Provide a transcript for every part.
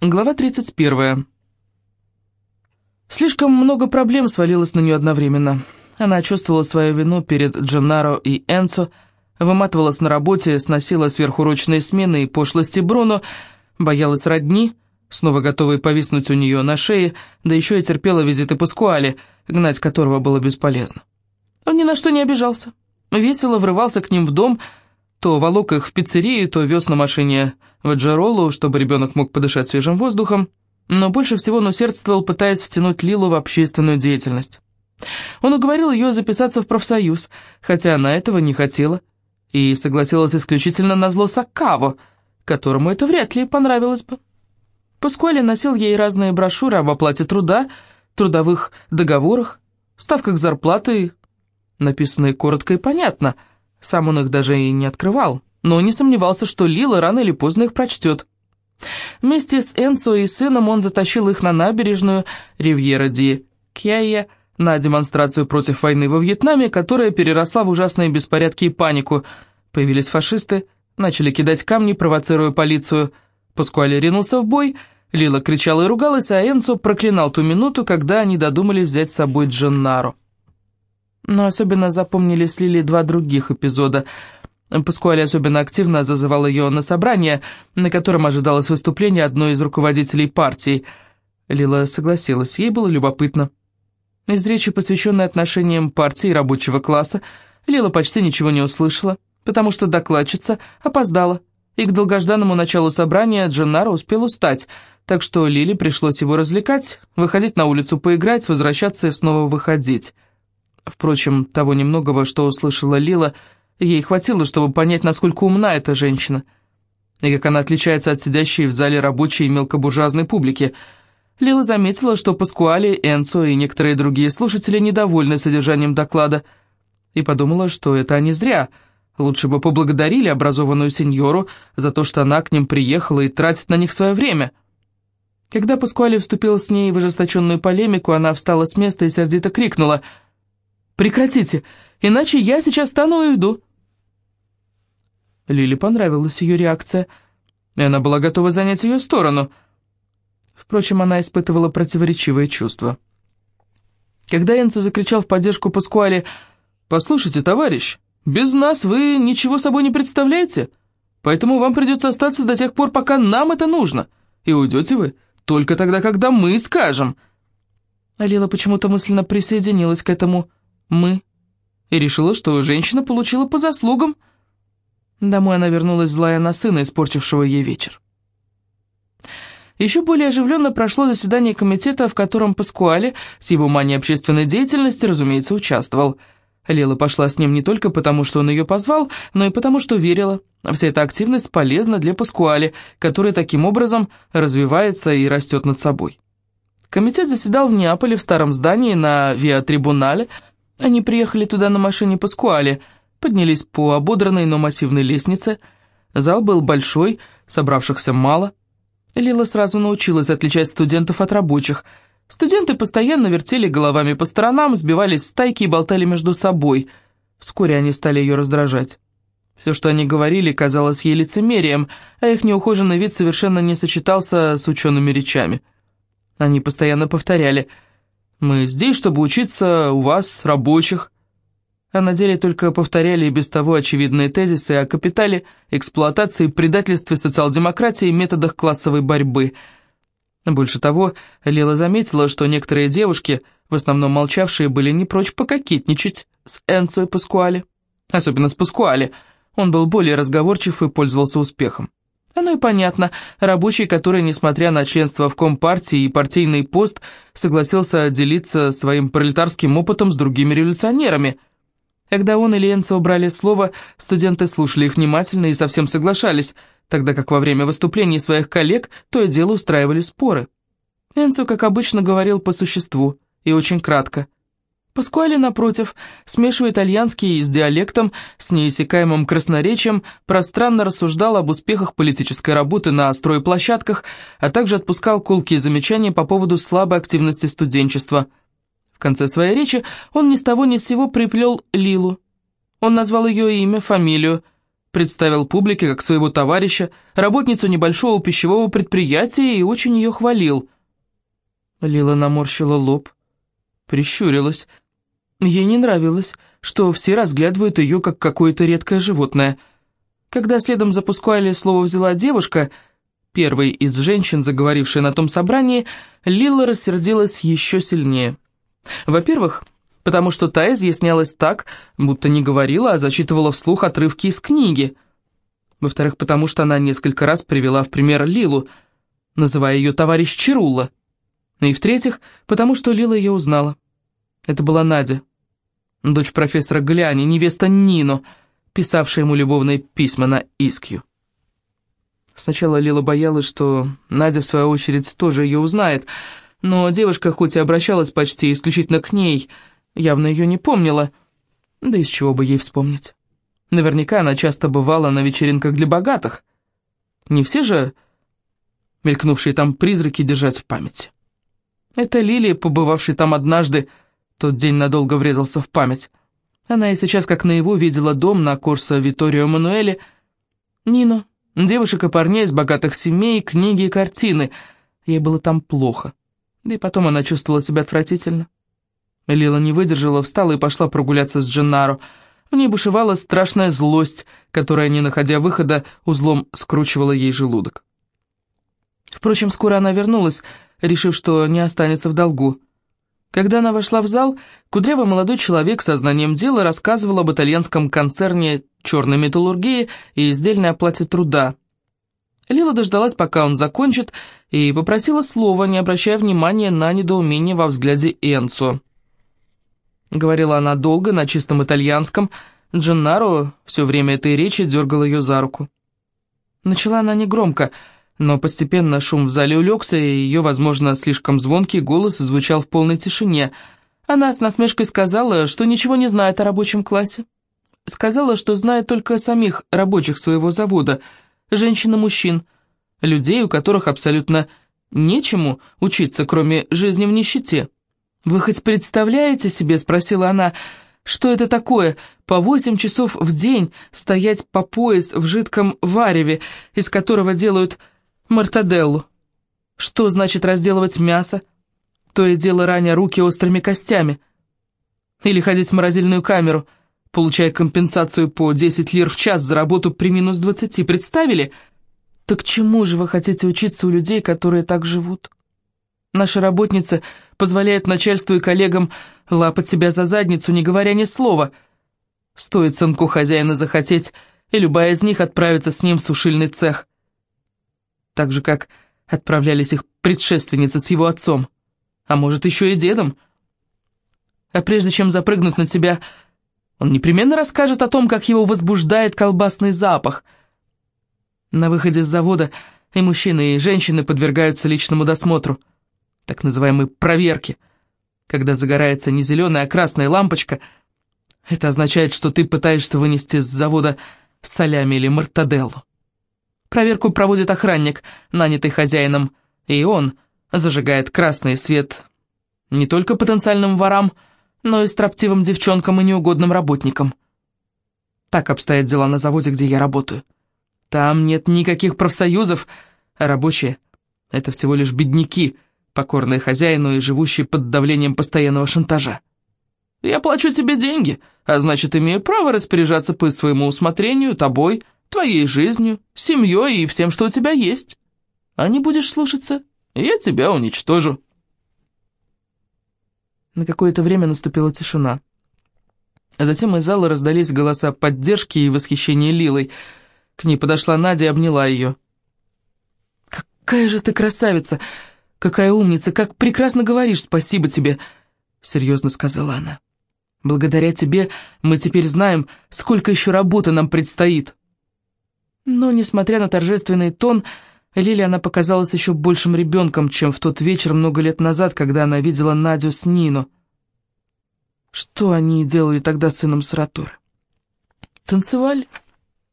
Глава 31. Слишком много проблем свалилось на нее одновременно. Она чувствовала свою вину перед Дженнаро и Энцо, выматывалась на работе, сносила сверхурочные смены и пошлости Бруно, боялась родни, снова готовой повиснуть у нее на шее, да еще и терпела визиты Паскуали, гнать которого было бесполезно. Он ни на что не обижался. Весело врывался к ним в дом, то волок их в пиццерию, то вез на машине в Аджаролу, чтобы ребенок мог подышать свежим воздухом, но больше всего он усердствовал, пытаясь втянуть Лилу в общественную деятельность. Он уговорил ее записаться в профсоюз, хотя она этого не хотела, и согласилась исключительно на зло Саккаво, которому это вряд ли понравилось бы. Паскуали носил ей разные брошюры об оплате труда, трудовых договорах, ставках зарплаты, написанные коротко и понятно – сам он их даже и не открывал, но не сомневался, что Лила рано или поздно их прочтет. Вместе с Энцо и сыном он затащил их на набережную Ривьера ди Кьяя на демонстрацию против войны во Вьетнаме, которая переросла в ужасные беспорядки и панику. Появились фашисты, начали кидать камни, провоцируя полицию. Паскуали ринулся в бой, Лила кричала и ругалась, а Энцо проклинал ту минуту, когда они додумались взять с собой Дженнару. Но особенно запомнились Лили два других эпизода. Паскуали особенно активно зазывал ее на собрание, на котором ожидалось выступление одной из руководителей партии. Лила согласилась, ей было любопытно. Из речи, посвященной отношениям партии и рабочего класса, Лила почти ничего не услышала, потому что докладчица опоздала, и к долгожданному началу собрания Дженнаро успел устать, так что Лиле пришлось его развлекать, выходить на улицу поиграть, возвращаться и снова выходить. Впрочем, того немногого, что услышала Лила, ей хватило, чтобы понять, насколько умна эта женщина, и как она отличается от сидящей в зале рабочей и мелкобуржуазной публики. Лила заметила, что Паскуали, Энцо и некоторые другие слушатели недовольны содержанием доклада, и подумала, что это они зря. Лучше бы поблагодарили образованную сеньору за то, что она к ним приехала и тратит на них свое время. Когда Паскуали вступил с ней в ожесточенную полемику, она встала с места и сердито крикнула — Прекратите, иначе я сейчас стану и уйду». Лиле понравилась ее реакция, и она была готова занять ее сторону. Впрочем, она испытывала противоречивые чувства. Когда Энцо закричал в поддержку Паскуале «Послушайте, товарищ, без нас вы ничего собой не представляете, поэтому вам придется остаться до тех пор, пока нам это нужно, и уйдете вы только тогда, когда мы скажем». А Лила почему-то мысленно присоединилась к этому мы, и решила, что женщина получила по заслугам. Домой она вернулась злая на сына, испорчившего ей вечер. Еще более оживленно прошло заседание комитета, в котором Паскуале с его манией общественной деятельности, разумеется, участвовал. Лила пошла с ним не только потому, что он ее позвал, но и потому, что верила. Вся эта активность полезна для Паскуале, который таким образом развивается и растет над собой. Комитет заседал в Неаполе в старом здании на Виа-Трибунале, они приехали туда на машине Паскуале, поднялись по ободранной, но массивной лестнице. Зал был большой, собравшихся мало. Лила сразу научилась отличать студентов от рабочих. Студенты постоянно вертели головами по сторонам, сбивались в стайки и болтали между собой. Вскоре они стали ее раздражать. Все, что они говорили, казалось ей лицемерием, а их неухоженный вид совершенно не сочетался с учеными речами. Они постоянно повторяли – мы здесь, чтобы учиться у вас, рабочих». А на деле только повторяли и без того очевидные тезисы о капитале, эксплуатации, предательстве социал-демократии и методах классовой борьбы. Больше того, Лила заметила, что некоторые девушки, в основном молчавшие, были не прочь пококетничать с Энцо и Паскуале. Особенно с Паскуале. Он был более разговорчив и пользовался успехом. Оно и понятно. Рабочий, который, несмотря на членство в Компартии и партийный пост, согласился делиться своим пролетарским опытом с другими революционерами. Когда он или Энцо убрали слово, студенты слушали их внимательно и совсем соглашались, тогда как во время выступлений своих коллег то и дело устраивали споры. Энцо, как обычно, говорил по существу и очень кратко – Паскуали, напротив, смешивая итальянский с диалектом, с неиссякаемым красноречием, пространно рассуждал об успехах политической работы на стройплощадках, а также отпускал колкие замечания по поводу слабой активности студенчества. В конце своей речи он ни с того ни с сего приплел Лилу. Он назвал ее имя, фамилию. представил публике как своего товарища, работницу небольшого пищевого предприятия и очень ее хвалил. Лила наморщила лоб, прищурилась. Ей не нравилось, что все разглядывают ее как какое-то редкое животное. Когда следом за Пускуали слово взяла девушка, первой из женщин, заговорившей на том собрании, Лила рассердилась еще сильнее. Во-первых, потому что та изъяснялась так, будто не говорила, а зачитывала вслух отрывки из книги. Во-вторых, потому что она несколько раз привела в пример Лилу, называя ее товарищ Чирула. И в-третьих, потому что Лила ее узнала. Это была Надя, дочь профессора Гляни, невеста Нино, писавшая ему любовные письма на Искью. Сначала Лила боялась, что Надя, в свою очередь, тоже ее узнает, но девушка, хоть и обращалась почти исключительно к ней, явно ее не помнила, да из чего бы ей вспомнить. Наверняка она часто бывала на вечеринках для богатых. Не все же мелькнувшие там призраки держать в памяти. Это Лилия, побывавшая там однажды, тот день надолго врезался в память. Она и сейчас как наяву видела дом на курса Виторио Мануэле, Нину, девушек и парней из богатых семей, книги и картины. Ей было там плохо. Да и потом она чувствовала себя отвратительно. Лила не выдержала, встала и пошла прогуляться с Дженнаро. В ней бушевала страшная злость, которая, не находя выхода, узлом скручивала ей желудок. Впрочем, скоро она вернулась, решив, что не останется в долгу. Когда она вошла в зал, кудрявый молодой человек со знанием дела рассказывал об итальянском концерне черной металлургии и издельной оплате труда. Лила дождалась, пока он закончит, и попросила слова, не обращая внимания на недоумение во взгляде Энцо. Говорила она долго, на чистом итальянском. Дженнаро все время этой речи дергал ее за руку. Начала она негромко, но постепенно шум в зале улегся, и ее, возможно, слишком звонкий голос звучал в полной тишине. Она с насмешкой сказала, что ничего не знает о рабочем классе. Сказала, что знает только самих рабочих своего завода, женщин и мужчин, людей, у которых абсолютно нечему учиться, кроме жизни в нищете. «Вы хоть представляете себе, — спросила она, — что это такое, по восемь часов в день стоять по пояс в жидком вареве, из которого делают мартаделлу? Что значит разделывать мясо? То и дело раня руки острыми костями. Или ходить в морозильную камеру, получая компенсацию по 10 лир в час за работу при минус 20, представили? Так чему же вы хотите учиться у людей, которые так живут?» Наши работницы позволяют начальству и коллегам лапать себя за задницу, не говоря ни слова. Стоит сынку хозяина захотеть, и любая из них отправится с ним в сушильный цех. Так же, как отправлялись их предшественницы с его отцом, а может, еще и дедом. А прежде чем запрыгнуть на себя, он непременно расскажет о том, как его возбуждает колбасный запах. На выходе с завода и мужчины, и женщины подвергаются личному досмотру – так называемой проверки. Когда загорается не зеленая, а красная лампочка, это означает, что ты пытаешься вынести с завода солями или мартаделлу. Проверку проводит охранник, нанятый хозяином, и он зажигает красный свет не только потенциальным ворам, но и строптивым девчонкам и неугодным работникам. Так обстоят дела на заводе, где я работаю. Там нет никаких профсоюзов, а рабочие — это всего лишь бедняки — покорные хозяину и живущие под давлением постоянного шантажа. «Я плачу тебе деньги, а значит, имею право распоряжаться по своему усмотрению тобой, твоей жизнью, семьей и всем, что у тебя есть. А не будешь слушаться, я тебя уничтожу». На какое-то время наступила тишина. А затем из зала раздались голоса поддержки и восхищения Лилой. К ней подошла Надя и обняла ее. «Какая же ты красавица!» «Какая умница, как прекрасно говоришь, спасибо тебе», — серьезно сказала она. «Благодаря тебе мы теперь знаем, сколько еще работы нам предстоит». Но, несмотря на торжественный тон, Лиле она показалась еще большим ребенком, чем в тот вечер много лет назад, когда она видела Надю с Нину. Что они делали тогда с сыном Саратуры? Танцевали,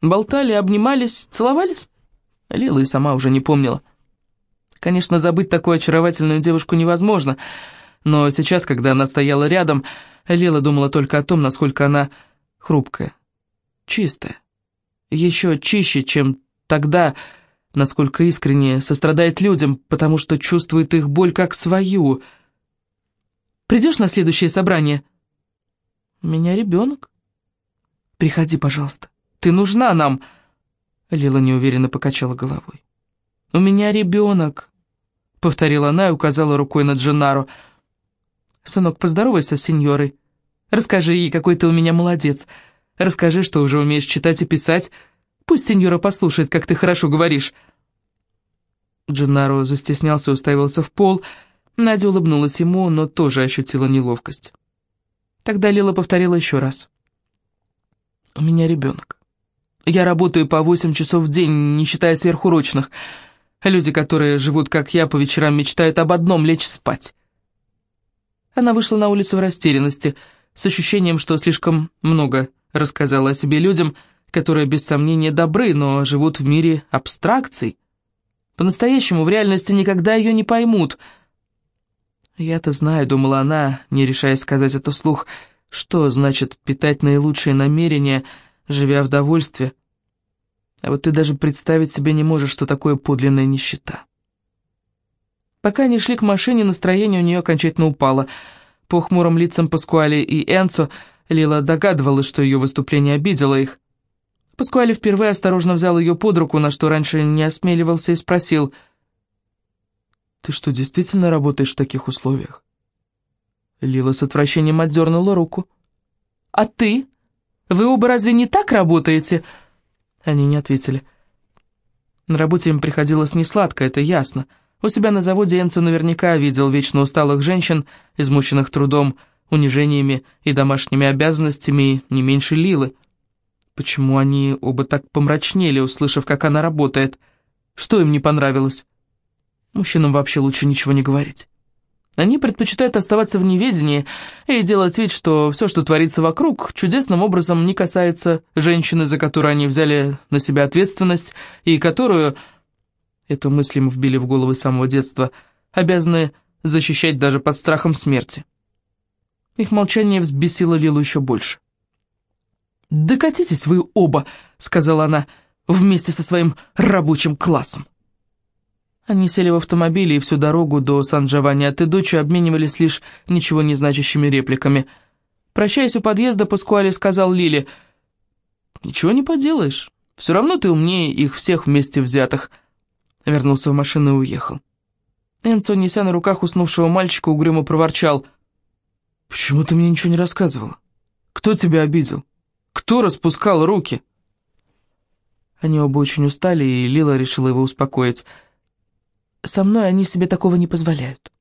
болтали, обнимались, целовались? Лила и сама уже не помнила. Конечно, забыть такую очаровательную девушку невозможно, но сейчас, когда она стояла рядом, Лила думала только о том, насколько она хрупкая, чистая, Еще чище, чем тогда, насколько искренне сострадает людям, потому что чувствует их боль как свою. Придешь на следующее собрание? У меня ребенок. Приходи, пожалуйста. Ты нужна нам. Лила неуверенно покачала головой. У меня ребенок, повторила она и указала рукой на Дженару. Сынок, поздоровайся с сеньорой. Расскажи ей, какой ты у меня молодец. Расскажи, что уже умеешь читать и писать. Пусть сеньора послушает, как ты хорошо говоришь». Дженнаро застеснялся и уставился в пол. Надя улыбнулась ему, но тоже ощутила неловкость. Тогда Лила повторила еще раз. «У меня ребенок. Я работаю по восемь часов в день, не считая сверхурочных. Люди, которые живут, как я, по вечерам мечтают об одном — лечь спать». Она вышла на улицу в растерянности — с ощущением, что слишком много рассказала о себе людям, которые без сомнения добры, но живут в мире абстракций. По-настоящему в реальности никогда ее не поймут. «Я-то знаю», — думала она, не решаясь сказать это вслух, что значит питать наилучшие намерения, живя в довольстве. А вот ты даже представить себе не можешь, что такое подлинная нищета. Пока они шли к машине, настроение у нее окончательно упало — по хмурым лицам Паскуали и Энцо Лила догадывалась, что ее выступление обидело их. Паскуали впервые осторожно взял ее под руку, на что раньше не осмеливался, и спросил, «Ты что, действительно работаешь в таких условиях?» Лила с отвращением отдернула руку. «А ты? Вы оба разве не так работаете?» Они не ответили. На работе им приходилось несладко, это ясно. У себя на заводе Энцо наверняка видел вечно усталых женщин, измученных трудом, унижениями и домашними обязанностями не меньше Лилы. Почему они оба так помрачнели, услышав, как она работает? Что им не понравилось? Мужчинам вообще лучше ничего не говорить. Они предпочитают оставаться в неведении и делать вид, что все, что творится вокруг, чудесным образом не касается женщины, за которую они взяли на себя ответственность, и которую эту мысль ему вбили в голову с самого детства, обязаны защищать даже под страхом смерти. Их молчание взбесило Лилу еще больше. «Докатитесь вы оба», — сказала она, — «вместе со своим рабочим классом». Они сели в автомобиле и всю дорогу до Сан-Джованни от Идучи обменивались лишь ничего не значащими репликами. Прощаясь у подъезда, Паскуали сказал Лиле, «Ничего не поделаешь, все равно ты умнее их всех вместе взятых» вернулся в машину и уехал. Энцо, неся на руках уснувшего мальчика, угрюмо проворчал. «Почему ты мне ничего не рассказывала? Кто тебя обидел? Кто распускал руки?» Они оба очень устали, и Лила решила его успокоить. «Со мной они себе такого не позволяют.